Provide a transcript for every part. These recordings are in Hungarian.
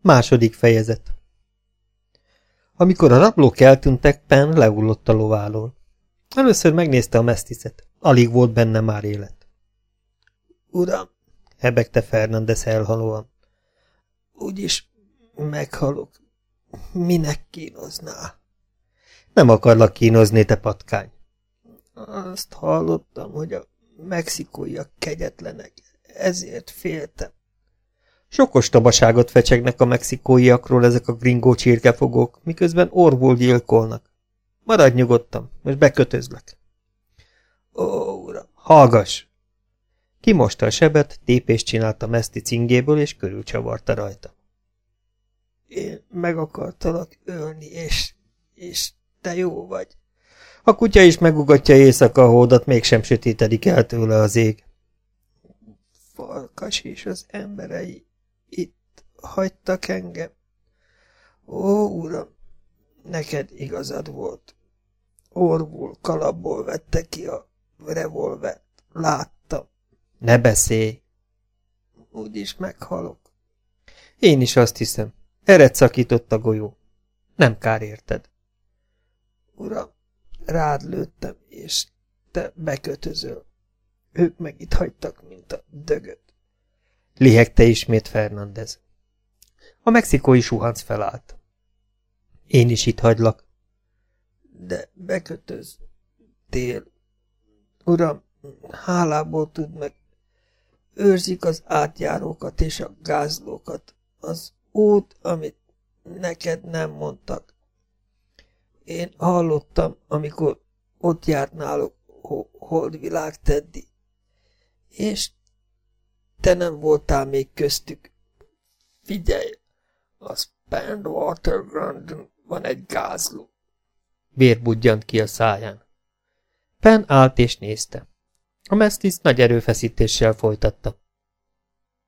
Második fejezet Amikor a rablók eltűntek, Penn leullott a loválól. Először megnézte a mesztiszet. Alig volt benne már élet. Uram, hebegte Fernandez elhalóan. Úgyis meghalok. Minek kínozná? Nem akarlak kínozni, te patkány. Azt hallottam, hogy a mexikóiak kegyetlenek, ezért féltem. Sok ostobaságot fecsegnek a mexikóiakról ezek a gringó csirkefogók, miközben orvul gyilkolnak. Maradj nyugodtan, most bekötözlek. Ó, uram, hallgass! Kimosta a sebet, tépést csinált a meszti cingéből, és körülcsavarta rajta. Én meg akartalak ölni, és, és te jó vagy. A kutya is megugatja éjszaka a hódat, mégsem sötétedik el tőle az ég. Farkas és az emberei itt hagytak engem. Ó, uram, neked igazad volt. Orvul kalapból vette ki a revolvert. Láttam. Ne beszélj! Úgyis meghalok. Én is azt hiszem. Ered szakított a golyó. Nem kár érted. Uram, rád lőttem, és te bekötözöl. Ők meg itt hagytak, mint a dögöt. Lihegte ismét Fernandez. A mexikói suhanc felállt. Én is itt hagylak. De bekötöz. Tél. Uram, hálából tud meg. Őrzik az átjárókat és a gázlókat. Az út, amit neked nem mondtak. Én hallottam, amikor ott járt náluk Holdvilág Teddy. És te nem voltál még köztük. Figyelj, a Spandwater Grandon van egy gázló. Vér budjant ki a száján. Pen állt és nézte. A mesztis nagy erőfeszítéssel folytatta.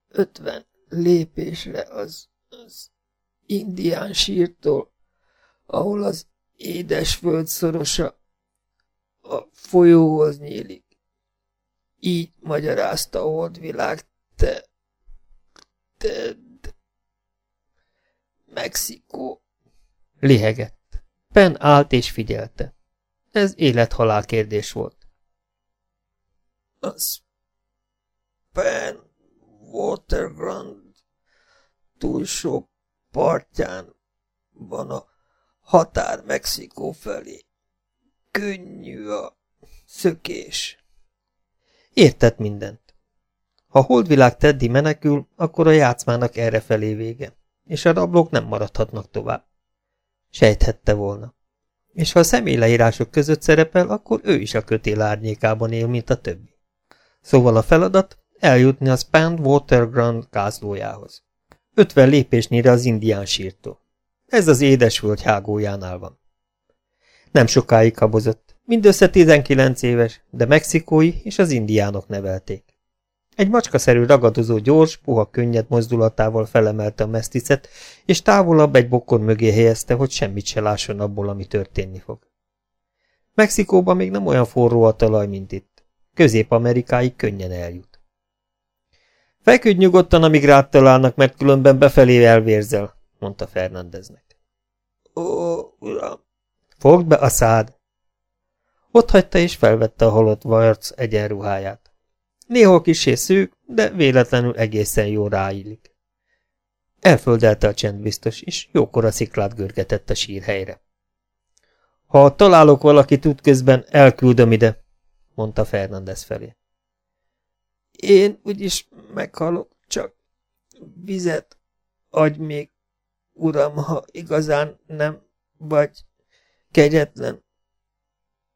Ötven lépésre az, az indián sírtól, ahol az édes föld szorosa a folyóhoz nyílik. Így magyarázta a holdvilág te, te, Mexikó. Lihegett. Pen állt és figyelte. Ez élethalál kérdés volt. Az Pen Waterground túlsó partján van a határ Mexikó felé. Könnyű a szökés. Értett mindent. Ha holdvilág Teddy menekül, akkor a játszmának errefelé vége, és a rablók nem maradhatnak tovább. Sejthette volna. És ha a személyleírások között szerepel, akkor ő is a kötél árnyékában él, mint a többi. Szóval a feladat eljutni a Spand Waterground gázlójához. Ötven lépésnyire az indián sírtól. Ez az édesvölgy hágójánál van. Nem sokáig habozott. Mindössze 19 éves, de mexikói és az indiánok nevelték. Egy macskaszerű ragadozó gyors, puha könnyed mozdulatával felemelte a meszticet, és távolabb egy bokor mögé helyezte, hogy semmit se lásson abból, ami történni fog. Mexikóban még nem olyan forró a talaj, mint itt. Közép-Amerikáig könnyen eljut. Feküdj nyugodtan, amíg rád találnak, mert különben befelé elvérzel, mondta Fernandeznek. Ó, uram! Fogd be a szád! Ott hagyta és felvette a halott Varc egyenruháját. Néhol kisé szűk, de véletlenül egészen jó ráillik. Elföldelte a csendbiztos, és jókora sziklát görgetett a sírhelyre. Ha találok valakit útközben, elküldöm ide, mondta Fernandez felé. Én úgyis meghalok, csak vizet adj még, uram, ha igazán nem vagy kegyetlen.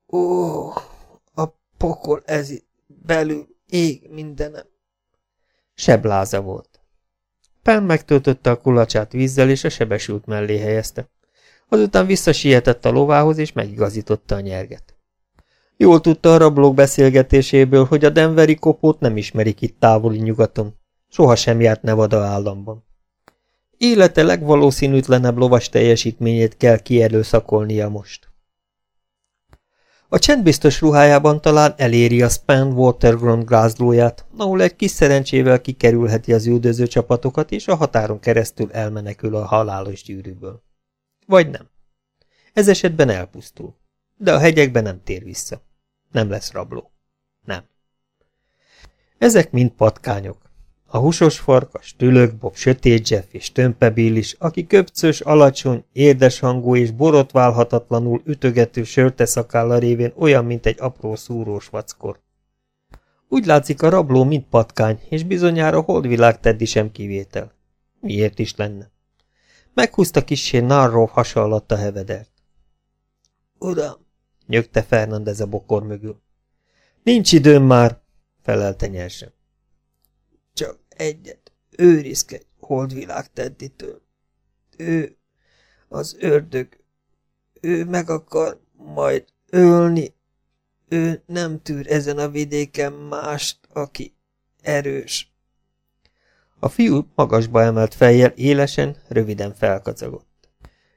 Ó, a pokol ez belül ég mindenem. Sebláza volt. Pen megtöltötte a kulacsát vízzel, és a sebesült mellé helyezte. Azután visszasietett a lovához, és megigazította a nyerget. Jól tudta a rablók beszélgetéséből, hogy a denveri kopót nem ismerik itt távoli nyugaton. Soha sem járt Nevada államban. Élete legvalószínűtlenebb lovas teljesítményét kell kierőszakolnia most. A csendbiztos ruhájában talán eléri a Span Waterground gázlóját, ahol egy kis szerencsével kikerülheti az üldöző csapatokat, és a határon keresztül elmenekül a halálos gyűrűből. Vagy nem. Ez esetben elpusztul. De a hegyekben nem tér vissza. Nem lesz rabló. Nem. Ezek mind patkányok. A húsos farkas, Bob, sötét Jeff és Tömpe is, aki köpcös, alacsony, édeshangú és borotválhatatlanul ütögető sörte szakálla révén olyan, mint egy apró szúrós vackor. Úgy látszik a rabló mind patkány, és bizonyára holdvilág Teddy sem kivétel. Miért is lenne? Meghúzta kissé Narrov hasa alatt a hevedert. Uram, nyögte Fernandez a bokor mögül. Nincs időm már, felelte nyersen. Csak egyet, őrizkedj holdvilág tedditől. Ő, az ördög, ő meg akar majd ölni. Ő nem tűr ezen a vidéken mást, aki erős. A fiú magasba emelt fejjel élesen, röviden felkacagott.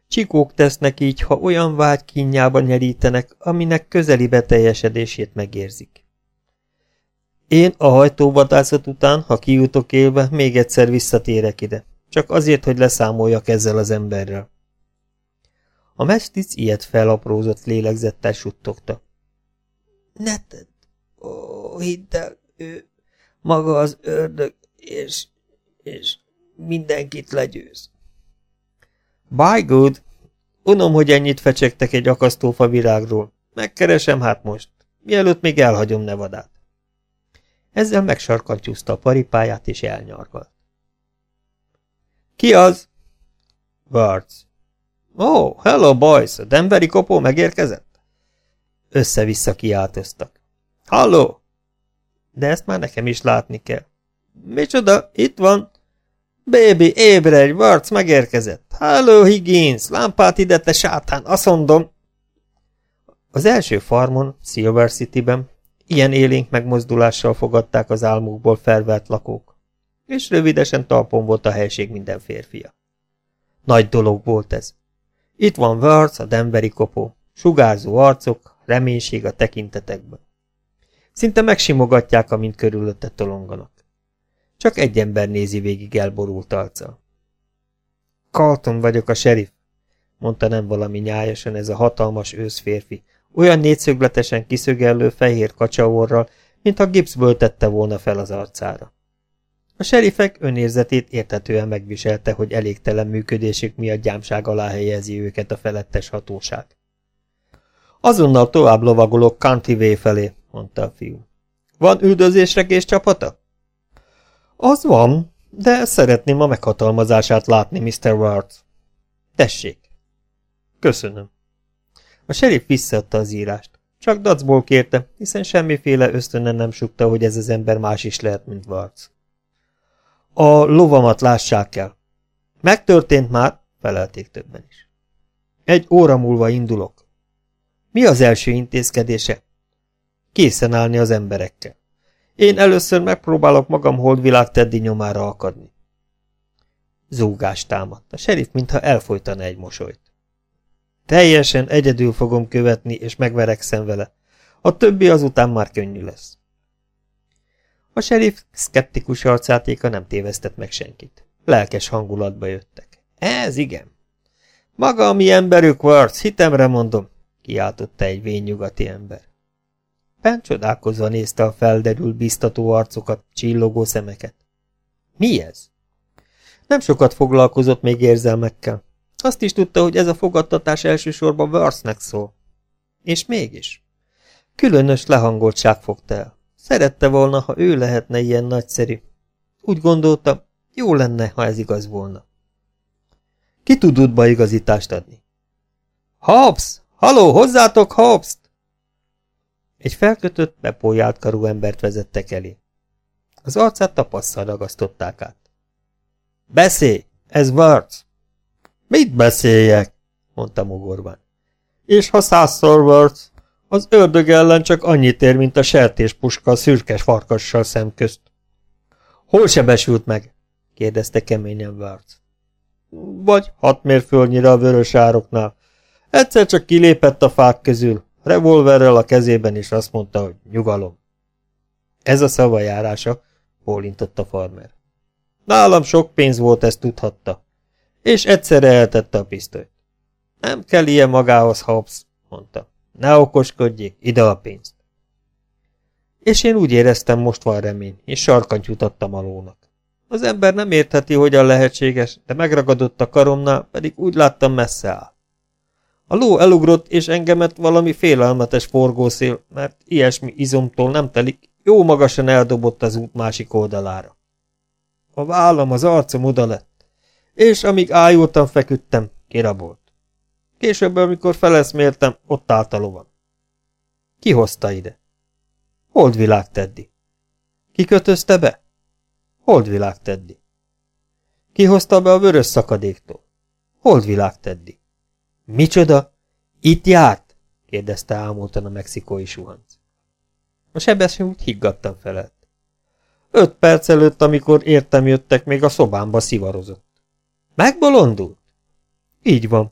Csikók tesznek így, ha olyan vágy kínjában nyerítenek, aminek közeli beteljesedését megérzik. Én a hajtóvadászat után, ha kijutok élve, még egyszer visszatérek ide. Csak azért, hogy leszámoljak ezzel az emberrel. A mestic ilyet felaprózott lélegzettel suttogta. Ne tedd, ó, hidd el, ő maga az ördög, és, és mindenkit legyőz. By good, unom, hogy ennyit fecsegtek egy akasztófa virágról. Megkeresem hát most, mielőtt még elhagyom Nevadát. Ezzel megsarkantyúzta a paripáját, és elnyargalt. Ki az? Wards. Oh, hello, boys! A Denveri kopó megérkezett? Össze-vissza kiáltoztak. Halló! De ezt már nekem is látni kell. Micsoda, itt van. Baby, ébredj, Wards megérkezett. Hello, Higgins, lámpát ide, te sátán, azt mondom. Az első farmon, Silver City-ben Ilyen élénk megmozdulással fogadták az álmukból felvert lakók, és rövidesen talpon volt a helység minden férfia. Nagy dolog volt ez. Itt van Wörth, a Denveri kopó, sugárzó arcok, reménység a tekintetekben. Szinte megsimogatják, amint körülötte tolonganak. Csak egy ember nézi végig elborult arccal. Carlton vagyok a sheriff, mondta nem valami nyájasan ez a hatalmas őszférfi, olyan négyszögletesen kiszögellő fehér kacsaorral, mintha gipszből tette volna fel az arcára. A serifek önérzetét értetően megviselte, hogy elégtelen működésük miatt gyámság alá helyezi őket a felettes hatóság. Azonnal tovább lovagolok Way felé, mondta a fiú. Van üldözésre kés csapata? Az van, de szeretném a meghatalmazását látni, Mr. Ward. Tessék. Köszönöm. A serif visszaadta az írást. Csak dacból kérte, hiszen semmiféle ösztönen nem sukta, hogy ez az ember más is lehet, mint Varc. A lovamat lássák el. Megtörtént már, felelték többen is. Egy óra múlva indulok. Mi az első intézkedése? Készen állni az emberekkel. Én először megpróbálok magam holdvilág Teddy nyomára akadni. Zúgás támadt. A serif mintha elfolytana egy mosolyt. Teljesen egyedül fogom követni, és megverekszem vele. A többi azután már könnyű lesz. A sheriff szkeptikus arcátéka nem tévesztett meg senkit. Lelkes hangulatba jöttek. Ez igen. Maga a mi emberük, Warts, hitemre mondom, kiáltotta egy vénynyugati ember. Pen csodálkozva nézte a felderül, biztató arcokat, csillogó szemeket. Mi ez? Nem sokat foglalkozott még érzelmekkel. Azt is tudta, hogy ez a fogadtatás elsősorban Worthnek szól. És mégis. Különös lehangoltság fogta el. Szerette volna, ha ő lehetne ilyen nagyszerű. Úgy gondolta, jó lenne, ha ez igaz volna. Ki tud útba igazítást adni? Hobbs! Haló, hozzátok Hobbs-t! Egy felkötött, bepójált karú embert vezettek elé. Az arcát tapasszal ragasztották át. Beszélj! Ez Words! Mit beszéljek? mondta mogorban. És ha százszor volt, az ördög ellen csak annyit ér, mint a sertéspuska a szürkes farkassal szemközt. Hol sebesült meg? kérdezte keményen Ward. Vagy hat mérföldnyire a vörös ároknál. Egyszer csak kilépett a fák közül, revolverrel a kezében, és azt mondta, hogy nyugalom. Ez a szavajárása, bólintott a farmer. Nálam sok pénz volt, ezt tudhatta. És egyszerre eltette a pisztolyt. Nem kell ilyen magához, Hobbs, mondta. Ne okoskodjék, ide a pénzt. És én úgy éreztem, most van remény, és sarkantyút adtam a lónak. Az ember nem értheti, hogyan lehetséges, de megragadott a karomnál, pedig úgy láttam messze áll. A ló elugrott, és engemet valami félelmetes forgószél, mert ilyesmi izomtól nem telik, jó magasan eldobott az út másik oldalára. A vállam, az arcom oda lett, és amíg ájultam, feküdtem, kirabolt. Később, amikor feleszméltem, ott állt a lovam. Ki hozta ide? Holdvilág Teddy. Ki kötözte be? Holdvilág Teddy. Ki hozta be a vörös szakadéktól? Holdvilág Teddy. Micsoda? Itt járt? kérdezte ámultan a mexikói suhanc. A sebesség úgy higgadtan felelt. Öt perc előtt, amikor értem jöttek, még a szobámba szivarozott. Megbolondult? Így van.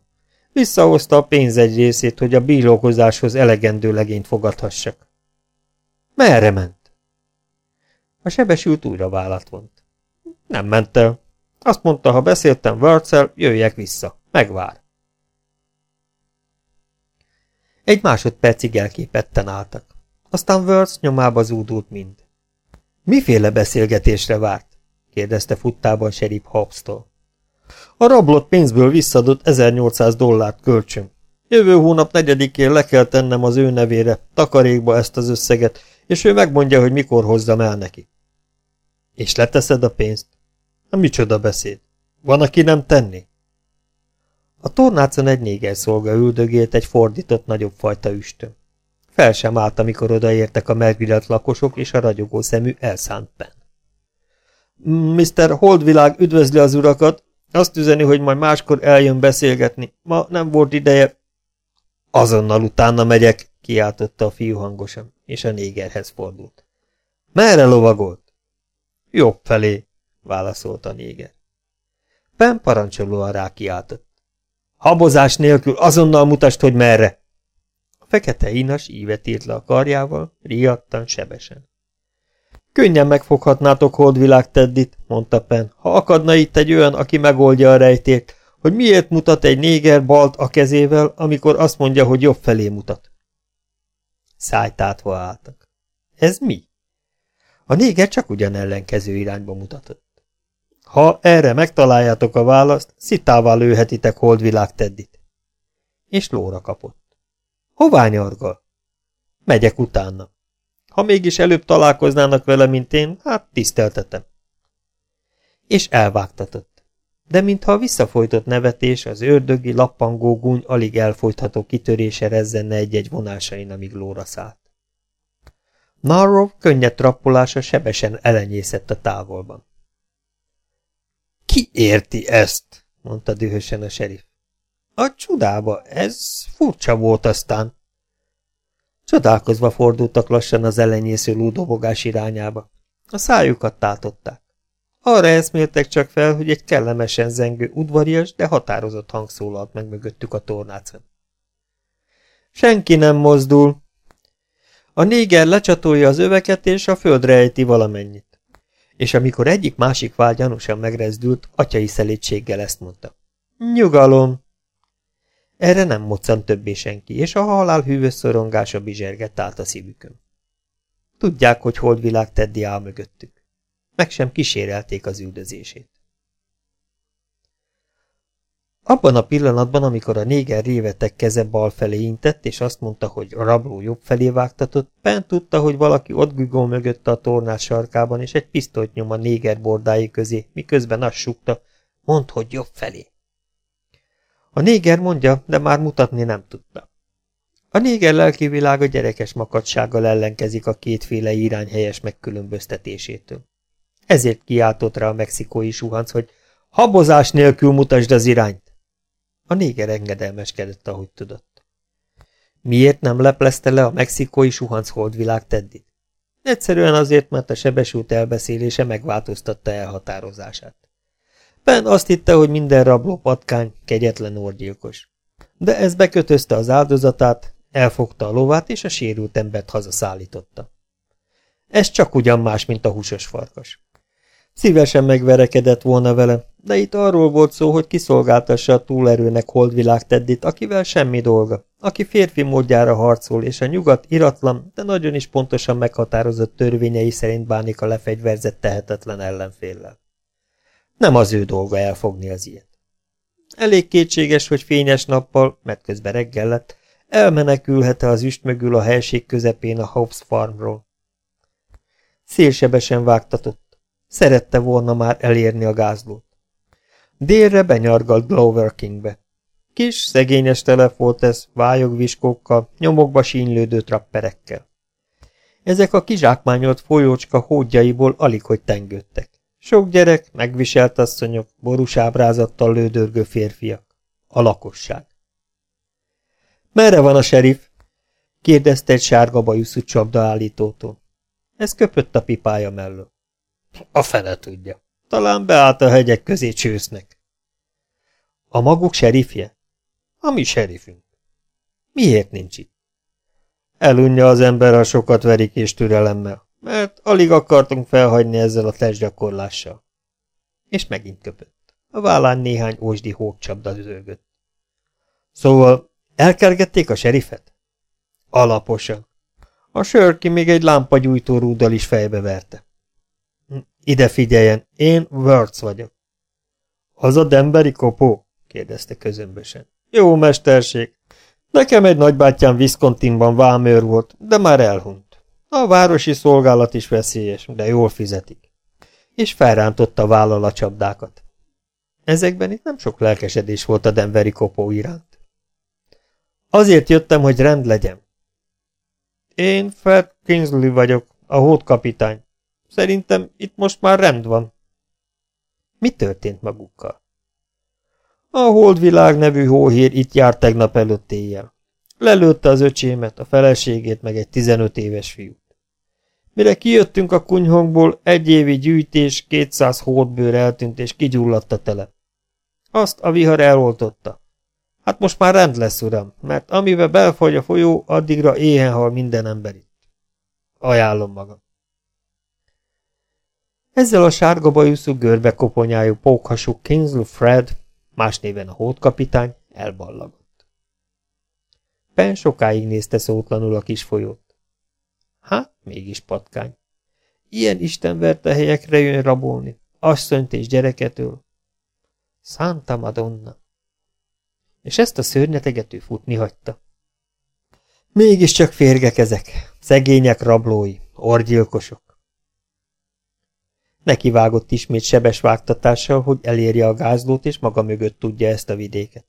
Visszahozta a pénz egy részét, hogy a bírókozáshoz elegendő legényt fogadhassak. Merre ment? A sebesült újra vállat vont. Nem ment el. Azt mondta, ha beszéltem Wörtszel, jöjjek vissza. Megvár. Egy másodpercig elképetten álltak. Aztán Wörth nyomába zúdult mind. Miféle beszélgetésre várt? kérdezte futtában Sheriff Hobbs-tól. A rablott pénzből visszadott 1800 dollárt kölcsön. Jövő hónap negyedikén le kell tennem az ő nevére, takarékba ezt az összeget, és ő megmondja, hogy mikor hozzam el neki. És leteszed a pénzt? Na micsoda beszéd? Van, aki nem tenni? A tornácon egy néger szolga üldögélt egy fordított nagyobb fajta üstön. Fel sem állt, amikor odaértek a megviselt lakosok és a ragyogó szemű elszánt pen. Mr. Holdvilág üdvözli az urakat, azt üzeni, hogy majd máskor eljön beszélgetni. Ma nem volt ideje. Azonnal utána megyek, kiáltotta a fiú hangosan, és a négerhez fordult. Merre lovagolt? Jobb felé, válaszolta a néger. Pen parancsolóan rákiáltott. Habozás nélkül azonnal mutasd, hogy merre! A fekete inas ívet írt le a karjával, riadtan, sebesen. Könnyen megfoghatnátok holdvilág Teddit, mondta Pen, ha akadna itt egy olyan, aki megoldja a rejtét, hogy miért mutat egy néger balt a kezével, amikor azt mondja, hogy jobb felé mutat. Szájtátva álltak. Ez mi? A néger csak ugyan ellenkező irányba mutatott. Ha erre megtaláljátok a választ, szitává lőhetitek holdvilág Teddit. És lóra kapott. Hová nyargal? Megyek utána. Ha mégis előbb találkoznának vele, mint én, hát tiszteltetem. És elvágtatott. De mintha visszafolytott nevetés, az ördögi, lappangó gúny alig elfolytható kitörése rezzenne egy-egy vonásain, amíg lóra szállt. Narrow könnyed trappolása sebesen elenyészett a távolban. Ki érti ezt? mondta dühösen a serif. A csodába, ez furcsa volt aztán. Csodálkozva fordultak lassan az elenyésző lúdobogás irányába. A szájukat tátották. Arra eszméltek csak fel, hogy egy kellemesen zengő, udvarias, de határozott hang szólalt meg mögöttük a tornácon. Senki nem mozdul. A néger lecsatolja az öveket, és a földre ejti valamennyit. És amikor egyik-másik vál gyanúsan megrezdült, atyai szelétséggel ezt mondta. Nyugalom! Erre nem moccant többé senki, és a halál hűvös szorongása bizsergett át a szívükön. Tudják, hogy holdvilág Teddy áll mögöttük. Meg sem kísérelték az üldözését. Abban a pillanatban, amikor a néger révetek keze bal felé intett, és azt mondta, hogy a rabló jobb felé vágtatott, Ben tudta, hogy valaki ott gügó mögötte a tornás sarkában, és egy pisztolyt nyom a néger bordái közé, miközben azt sukta, mondd, hogy jobb felé. A néger mondja, de már mutatni nem tudta. A néger lelki világa gyerekes makadsággal ellenkezik a kétféle irány helyes megkülönböztetésétől. Ezért kiáltott rá a mexikói suhanc, hogy habozás nélkül mutasd az irányt. A néger engedelmeskedett, ahogy tudott. Miért nem leplezte le a mexikói suhanc holdvilág Teddit? Egyszerűen azért, mert a sebesült elbeszélése megváltoztatta elhatározását. Ben azt hitte, hogy minden rabló patkány, kegyetlen orgyilkos. De ez bekötözte az áldozatát, Elfogta a lovát, és a sérült embert hazaszállította. Ez csak ugyan más, mint a húsos farkas. Szívesen megverekedett volna vele, de itt arról volt szó, hogy kiszolgáltassa a túlerőnek holdvilág Teddit, akivel semmi dolga, aki férfi módjára harcol, és a nyugat iratlan, de nagyon is pontosan meghatározott törvényei szerint bánik a lefegyverzett tehetetlen ellenféllel. Nem az ő dolga elfogni az ilyet. Elég kétséges, hogy fényes nappal, mert közben reggel lett, elmenekülhet-e az üst mögül a helység közepén a Hobbs farmról. Szélsebesen vágtatott. Szerette volna már elérni a gázlót. Délre benyargalt Glover Kingbe. Kis, szegényes telep volt ez, vályogviskókkal, nyomokba sínylődő trapperekkel. Ezek a kizsákmányolt folyócska hódjaiból alig hogy tengődtek. Sok gyerek, megviselt asszonyok, borús ábrázattal lődörgő férfiak. A lakosság. Merre van a serif? kérdezte egy sárga bajuszú csapdaállítótól. Ez köpött a pipája mellől. A fele tudja. Talán beállt a hegyek közé csősznek. A maguk serifje? A mi serifünk. Miért nincs itt? Elunja az ember, a sokat verik és türelemmel, mert alig akartunk felhagyni ezzel a testgyakorlással. És megint köpött. A vállán néhány ósdi hókcsapda zőgött. Szóval elkergették a serifet? Alaposan. A sörki még egy lámpagyújtó rúddal is fejbe verte. Ide figyeljen, én Wörth vagyok. Az a Demberi kopó? kérdezte közömbösen. Jó mesterség. Nekem egy nagybátyám Wisconsinban vámőr volt, de már elhunyt. A városi szolgálat is veszélyes, de jól fizetik. És felrántotta vállal a csapdákat. Ezekben itt nem sok lelkesedés volt a Denveri kopó iránt. Azért jöttem, hogy rend legyen. Én Fred Kingsley vagyok, a hódkapitány. Szerintem itt most már rend van. Mi történt magukkal? A Holdvilág nevű hóhér itt járt tegnap előtt éjjel. Lelőtte az öcsémet, a feleségét, meg egy 15 éves fiút. Mire kijöttünk a kunyhónkból, egy évi gyűjtés, 200 hódbőr eltűnt és kigyulladt a telep. Azt a vihar eloltotta. Hát most már rend lesz, uram, mert amivel belfagy a folyó, addigra éhen hal minden ember itt. Ajánlom magam. Ezzel a sárga bajuszú görbe koponyájú pókhasú Kingsley Fred más néven a hódkapitány, elballagott. Pen sokáig nézte szótlanul a kis folyót. Hát, mégis patkány. Ilyen istenverte helyekre jön rabolni, asszonyt és gyereketől. Santa Madonna! És ezt a szörnyeteget ő futni hagyta. Mégiscsak férgek ezek, szegények rablói, orgyilkosok. Nekivágott ismét sebes vágtatással, hogy elérje a gázlót, és maga mögött tudja ezt a vidéket.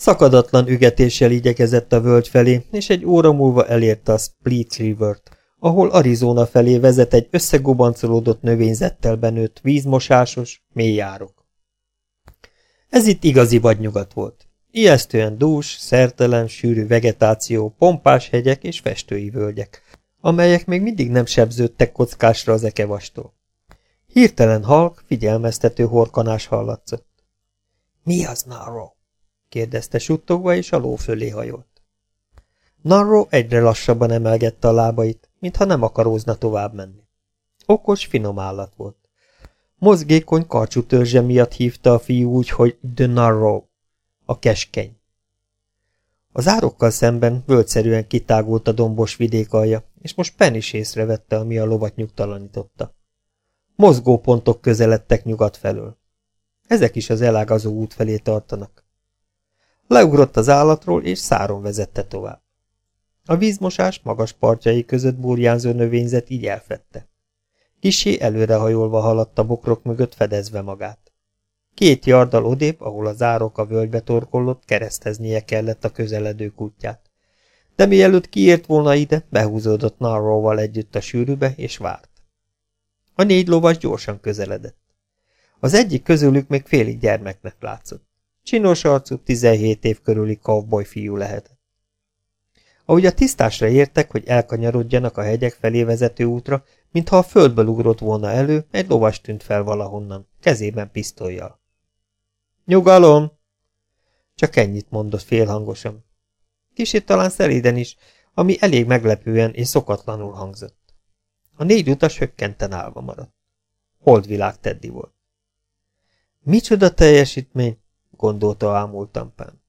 Szakadatlan ügetéssel igyekezett a völgy felé, és egy óra múlva elérte a Split River-t, ahol Arizona felé vezet egy összegubancolódott növényzettel benőtt vízmosásos, mély járok. Ez itt igazi vadnyugat volt. Ijesztően dús, szertelen, sűrű vegetáció, pompás hegyek és festői völgyek, amelyek még mindig nem sebződtek kockásra az ekevastól. Hirtelen halk, figyelmeztető horkanás hallatszott. – Mi az, Narro? – kérdezte suttogva, és a ló fölé hajolt. Narro egyre lassabban emelgette a lábait, mintha nem akarózna tovább menni. Okos, finom állat volt. Mozgékony karcsú törzse miatt hívta a fiú úgy, hogy The Narrow, a keskeny. Az árokkal szemben völgyszerűen kitágult a dombos vidék alja, és most Penn is észrevette, ami a lovat nyugtalanította. Mozgópontok közeledtek nyugat felől. Ezek is az elágazó út felé tartanak. Leugrott az állatról, és száron vezette tovább. A vízmosás magas partjai között burjánzó növényzet így elfette. Kisé előrehajolva haladt a bokrok mögött fedezve magát. Két jardal odébb, ahol az árok a völgybe torkollott, kereszteznie kellett a közeledő kutyát. De mielőtt kiért volna ide, behúzódott Narróval együtt a sűrűbe, és várt. A négy lovas gyorsan közeledett. Az egyik közülük még félig gyermeknek látszott. Csinos arcú, 17 év körüli cowboy fiú lehetett. Ahogy a tisztásra értek, hogy elkanyarodjanak a hegyek felé vezető útra, mintha a földből ugrott volna elő, egy lovas tűnt fel valahonnan, kezében pisztolyjal. Nyugalom! Csak ennyit mondott félhangosan. Kicsit talán szelíden is, ami elég meglepően és szokatlanul hangzott. A négy utas hökkenten állva maradt. Holdvilág Teddy volt. Micsoda teljesítmény, gondolta ámultam pán.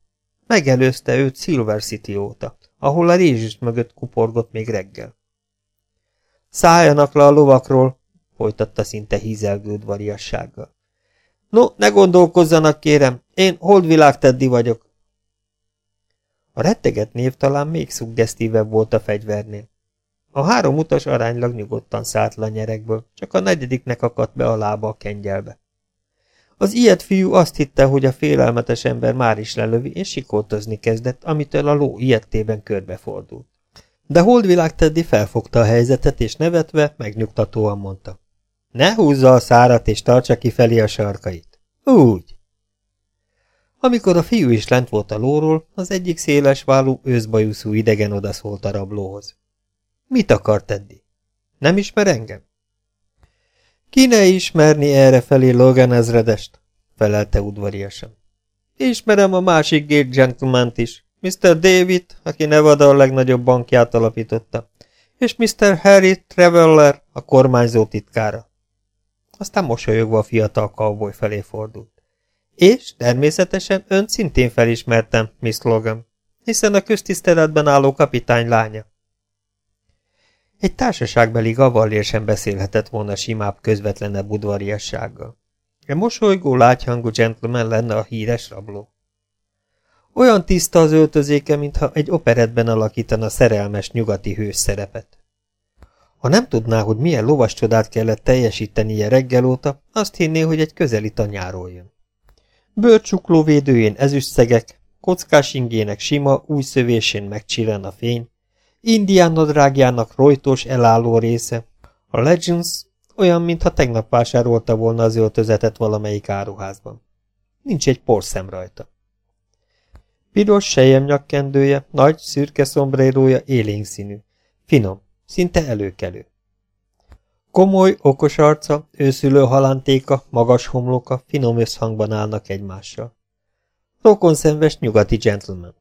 Megelőzte őt Silver City óta, ahol a rézsüst mögött kuporgott még reggel. Szálljanak le a lovakról, folytatta szinte hízelgő udvariassággal. No, ne gondolkozzanak, kérem, én Holdvilág Teddy vagyok. A retteget név talán még szuggesztívebb volt a fegyvernél. A három utas aránylag nyugodtan szállt le a nyerekből, csak a negyediknek akadt be a lába a kengyelbe. Az ilyet fiú azt hitte, hogy a félelmetes ember már is lelövi, és sikoltozni kezdett, amitől a ló ilyettében körbefordult. De Holdvilág Teddy felfogta a helyzetet, és nevetve, megnyugtatóan mondta. Ne húzza a szárat, és tartsa ki felé a sarkait. Úgy. Amikor a fiú is lent volt a lóról, az egyik széles válú, őszbajuszú idegen odaszólt a rablóhoz. Mit akar Teddy? Nem ismer engem? Ki ne ismerni erre felé Logan ezredest? felelte udvariasan. Ismerem a másik gate gentleman is, Mr. David, aki Nevada a legnagyobb bankját alapította, és Mr. Harry Traveller, a kormányzó titkára. Aztán mosolyogva a fiatal cowboy felé fordult. És természetesen önt szintén felismertem, Miss Logan, hiszen a köztiszteletben álló kapitány lánya. Egy társaságbeli gavallér sem beszélhetett volna simább, közvetlenebb udvariassággal. E mosolygó, lágyhangú gentleman lenne a híres rabló. Olyan tiszta az öltözéke, mintha egy operetben alakítana szerelmes nyugati hős szerepet. Ha nem tudná, hogy milyen lovas csodát kellett teljesítenie reggel óta, azt hinné, hogy egy közeli tanyáról jön. Bőrcsuklóvédőjén ezüstszegek, kockás ingének sima, új szövésén megcsillen a fény, indián nadrágjának rojtos elálló része, a Legends olyan, mintha tegnap vásárolta volna az öltözetet valamelyik áruházban. Nincs egy porszem rajta. Piros sejem nyakkendője, nagy, szürke szombrérója élénk színű, finom, szinte előkelő. Komoly, okos arca, őszülő halántéka, magas homloka finom összhangban állnak egymással. Rokon szenves nyugati gentleman.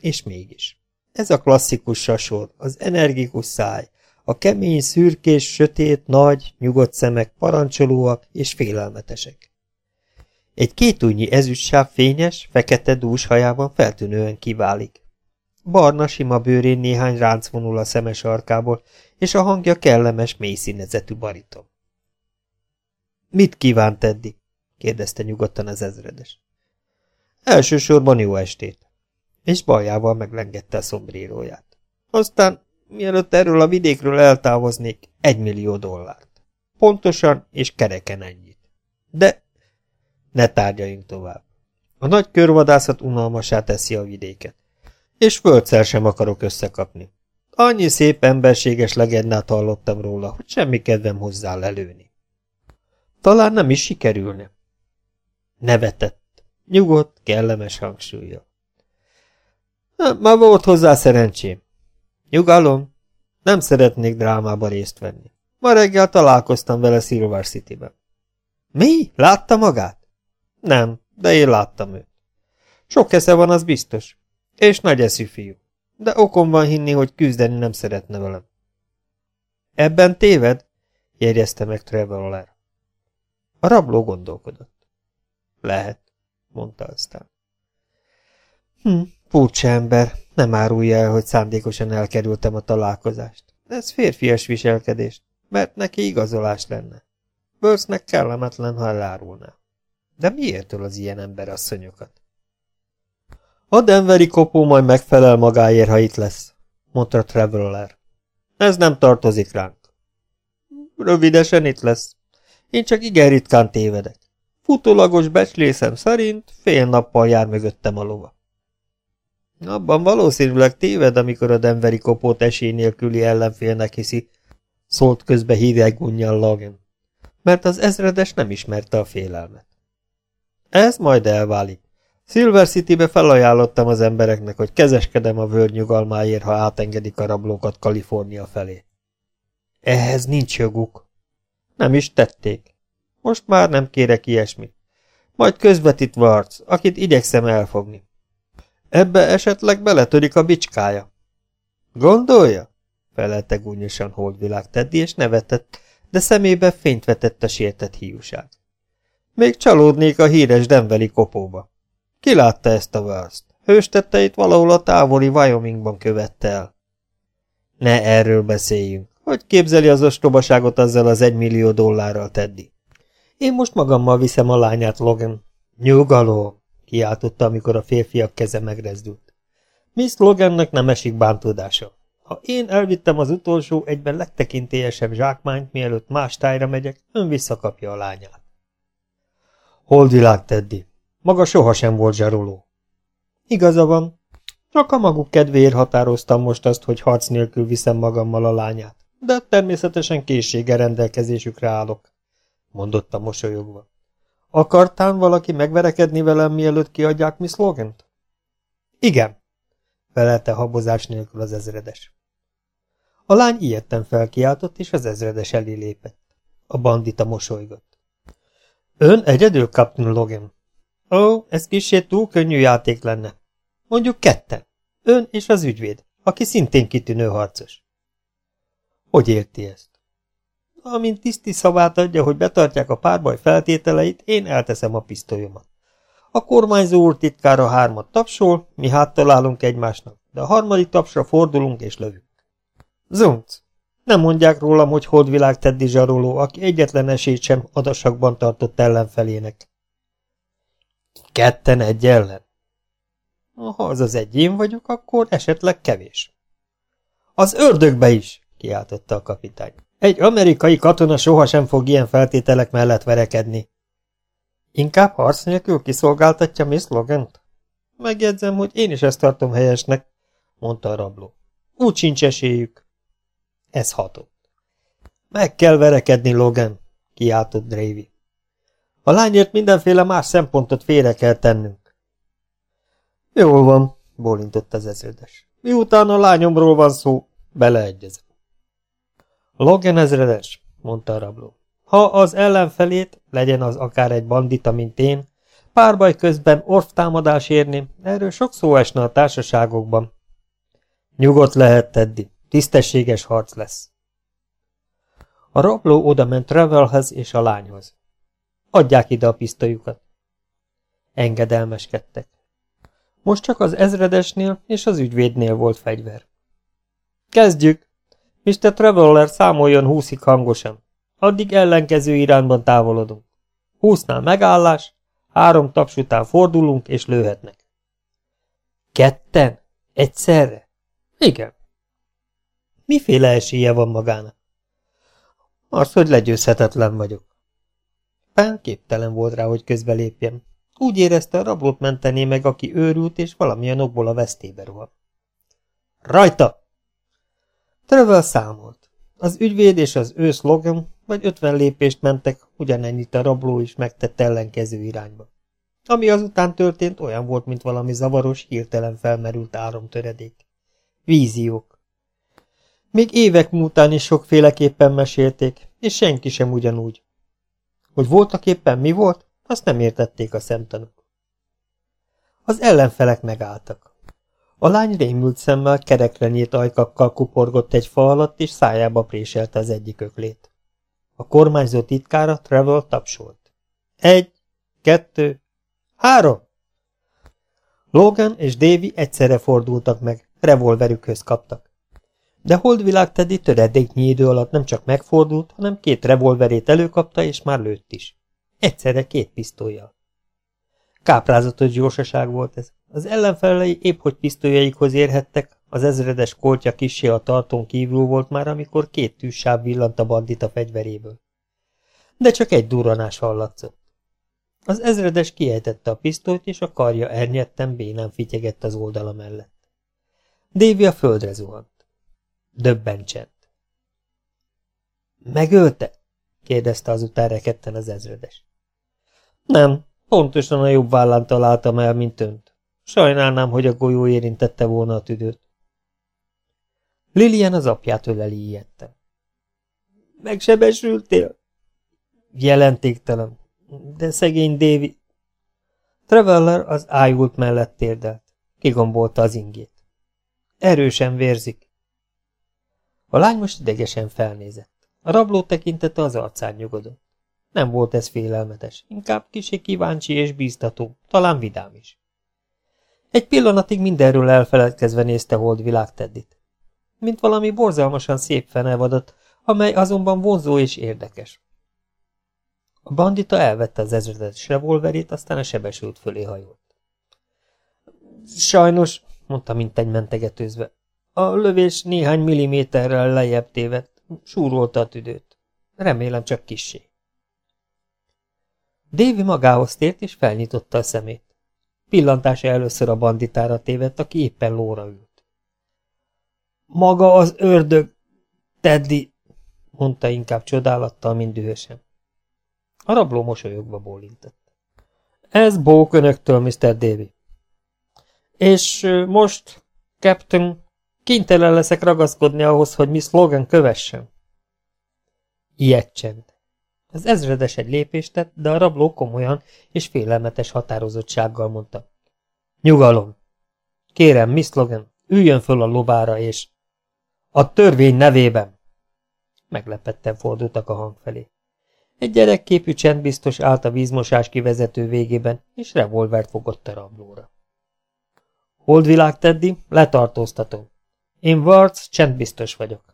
És mégis. Ez a klasszikus sasor, az energikus száj, a kemény, szürkés, sötét, nagy, nyugodt szemek parancsolóak és félelmetesek. Egy kétújnyi ezüstsáv fényes, fekete dús hajában feltűnően kiválik. Barna sima bőrén néhány ránc vonul a szemes arkából, és a hangja kellemes, mély színezetű bariton. Mit kíván Teddy? kérdezte nyugodtan az ezredes. Elsősorban jó estét. És bajával meglengette a szombríróját. Aztán, mielőtt erről a vidékről eltávoznék, egy millió dollárt. Pontosan és kereken ennyit. De ne tárgyaljunk tovább. A nagy körvadászat unalmasá teszi a vidéket. És földszer sem akarok összekapni. Annyi szép emberséges legendát hallottam róla, hogy semmi kedvem hozzá lelőni. Talán nem is sikerülne. Nevetett. Nyugodt, kellemes hangsúlya. Már volt hozzá szerencsém. Nyugalom, nem szeretnék drámába részt venni. Ma reggel találkoztam vele Silver City-ben. Mi? Látta magát? Nem, de én láttam őt. Sok esze van, az biztos. És nagy eszű fiú. De okom van hinni, hogy küzdeni nem szeretne velem. Ebben téved? jegyezte meg Traveller. A rabló gondolkodott. Lehet, mondta aztán. Hm, furcsa ember, nem árulja el, hogy szándékosan elkerültem a találkozást. Ez férfias viselkedés, mert neki igazolás lenne. Börsznek kellemetlen, ha elárulná. De miért az ilyen ember asszonyokat? A denveri kopó majd megfelel magáért, ha itt lesz, mondta Traveller. Ez nem tartozik ránk. Rövidesen itt lesz. Én csak igen ritkán tévedek. Futólagos becslésem szerint fél nappal jár mögöttem a lova. Abban valószínűleg téved, amikor a denveri kopót esély nélküli ellenfélnek hiszi, szólt közbe hideggunnyal Logan, mert az ezredes nem ismerte a félelmet. Ez majd elválik. Silver City-be felajánlottam az embereknek, hogy kezeskedem a völgy ha átengedik a rablókat Kalifornia felé. Ehhez nincs joguk. Nem is tették. Most már nem kérek ilyesmit. Majd közvetítve arc, akit igyekszem elfogni. Ebbe esetleg beletörik a bicskája. Gondolja? felelte gúnyosan holdvilág Teddy, és nevetett, de szemébe fényt vetett a sértett hiúság. Még csalódnék a híres denveli kopóba. Ki látta ezt a választ? Hőstetteit valahol a távoli Wyomingban követte el. Ne erről beszéljünk. Hogy képzeli az ostobaságot azzal az egymillió dollárral, Teddy? Én most magammal viszem a lányát, Logan. Nyugalom, kiáltotta, amikor a férfiak keze megrezdült. Miss Logannek nem esik bántódása. Ha én elvittem az utolsó, egyben legtekintélyesebb zsákmányt, mielőtt más tájra megyek, ön visszakapja a lányát. Holdvilág, Teddy. Maga sohasem volt zsaroló. Igaza van. Csak a maguk kedvéért határoztam most azt, hogy harc nélkül viszem magammal a lányát, de természetesen készsége rendelkezésükre állok, mondotta mosolyogva. Akartán valaki megverekedni velem, mielőtt kiadják Miss Logent? Igen, felelte habozás nélkül az ezredes. A lány ilyetten felkiáltott, és az ezredes elé lépett. A bandita mosolygott. Ön egyedül, Captain Logan? Ó, ez kicsit túl könnyű játék lenne. Mondjuk ketten. Ön és az ügyvéd, aki szintén kitűnő harcos. Hogy érti ezt? Amint tiszti szavát adja, hogy betartják a párbaj feltételeit, én elteszem a pisztolyomat. A kormányzó úr titkára hármat tapsol, mi háttalálunk egymásnak, de a harmadik tapsra fordulunk és lövünk. Zunc! Nem mondják rólam, hogy holdvilág Teddy zsaroló, aki egyetlen esélyt sem adasakban tartott ellenfelének. Ketten egy ellen? Ha az az egy én vagyok, akkor esetleg kevés. Az ördögbe is, kiáltotta a kapitány. Egy amerikai katona sohasem fog ilyen feltételek mellett verekedni. Inkább harc nélkül kiszolgáltatja Miss Logant? Megjegyzem, hogy én is ezt tartom helyesnek, mondta a rabló. Úgy sincs esélyük. Ez hatott. Meg kell verekedni, Logan, kiáltott Dravy. A lányért mindenféle más szempontot félre kell tennünk. Jól van, bólintott az ezredes. Miután a lányomról van szó, beleegyezem. Logan ezredes, mondta a rabló. Ha az ellenfelét, legyen az akár egy bandita, mint én, párbaj közben orftámadás érni, erről sok szó esne a társaságokban. Nyugodt lehet, Teddy, tisztességes harc lesz. A rabló odament Travelhez és a lányhoz. Adják ide a pisztolyukat. Engedelmeskedtek. Most csak az ezredesnél és az ügyvédnél volt fegyver. Kezdjük! Mr. Traveller számoljon húszig hangosan. Addig ellenkező irányban távolodunk. Húsznál megállás, három taps után fordulunk és lőhetnek. Ketten? Egyszerre? Igen. Miféle esélye van magának? Az, hogy legyőzhetetlen vagyok. Pán képtelen volt rá, hogy közbelépjen. Úgy érezte, a rablót mentené meg, aki őrült, és valamilyen okból a vesztébe rohan. Rajta! Trevor számolt. Az ügyvéd és az ő szlogem vagy ötven lépést mentek, ugyanennyit a rabló is megtett ellenkező irányba. Ami azután történt, olyan volt, mint valami zavaros, hirtelen felmerült áramtöredék. Víziók. Még évek múltán is sokféleképpen mesélték, és senki sem ugyanúgy. Hogy voltak éppen mi volt, azt nem értették a szemtanúk. Az ellenfelek megálltak. A lány rémült szemmel kerekre nyílt ajkakkal kuporgott egy fa alatt, és szájába préselte az egyik öklét. A kormányzó titkára Travel tapsolt. Egy, kettő, három! Logan és Davy egyszerre fordultak meg, revolverükhöz kaptak. De Holdvilág Teddy töredéknyi idő alatt nem csak megfordult, hanem két revolverét előkapta, és már lőtt is. Egyszerre két pisztolyjal. Káprázatos gyorsaság volt ez. Az ellenfelei épp hogy pisztolyaikhoz érhettek, az ezredes koltja kisé a tartón kívül volt már, amikor két tűzsáv villant a bandita fegyveréből. De csak egy durranás hallatszott. Az ezredes kiejtette a pisztolyt, és a karja ernyetten bénán fityegett az oldala mellett. Dévi a földre zuhant. Döbben csend. Megölte? kérdezte azután rekedten az ezredes. Nem, pontosan a jobb vállán találtam el, mint önt. Sajnálnám, hogy a golyó érintette volna a tüdőt. Lilian az apját öleli ilyetten. Megsebesültél? Jelentéktelen. De szegény Dévi... Traveller az ájult mellett térdelt. Kigombolta az ingét. Erősen vérzik. A lány most idegesen felnézett. A rabló tekintete az arcán nyugodott. Nem volt ez félelmetes, inkább kisé kíváncsi és bíztató, talán vidám is. Egy pillanatig mindenről elfeledkezve nézte Holdvilág Teddit. Mint valami borzalmasan szép fenevadat, amely azonban vonzó és érdekes. A bandita elvette az ezredes revolverét, aztán a sebesült fölé hajolt. Sajnos, mondta egy mentegetőzve, a lövés néhány milliméterrel lejjebb tévedt, súrolta a tüdőt. Remélem csak kissé. Dévi magához tért, és felnyitotta a szemét. Pillantása először a banditára tévedt, aki éppen lóra ült. Maga az ördög, Teddy, mondta inkább csodálattal, mint dühösen. A rabló mosolyogva bólintett. Ez bók önöktől, Mr. Davy. És most, Captain, kénytelen leszek ragaszkodni ahhoz, hogy Miss Logan kövessen. Ilyet csend. Az ezredes egy lépést tett, de a rabló komolyan és félelmetes határozottsággal mondta. Nyugalom! Kérem, Miss Logan, üljön föl a lobára, és... A törvény nevében! Meglepetten fordultak a hang felé. Egy gyerekképű csendbiztos állt a vízmosás kivezető végében, és revolvert fogott a rablóra. Holdvilág, Teddy, letartóztatom. Én Warts csendbiztos vagyok.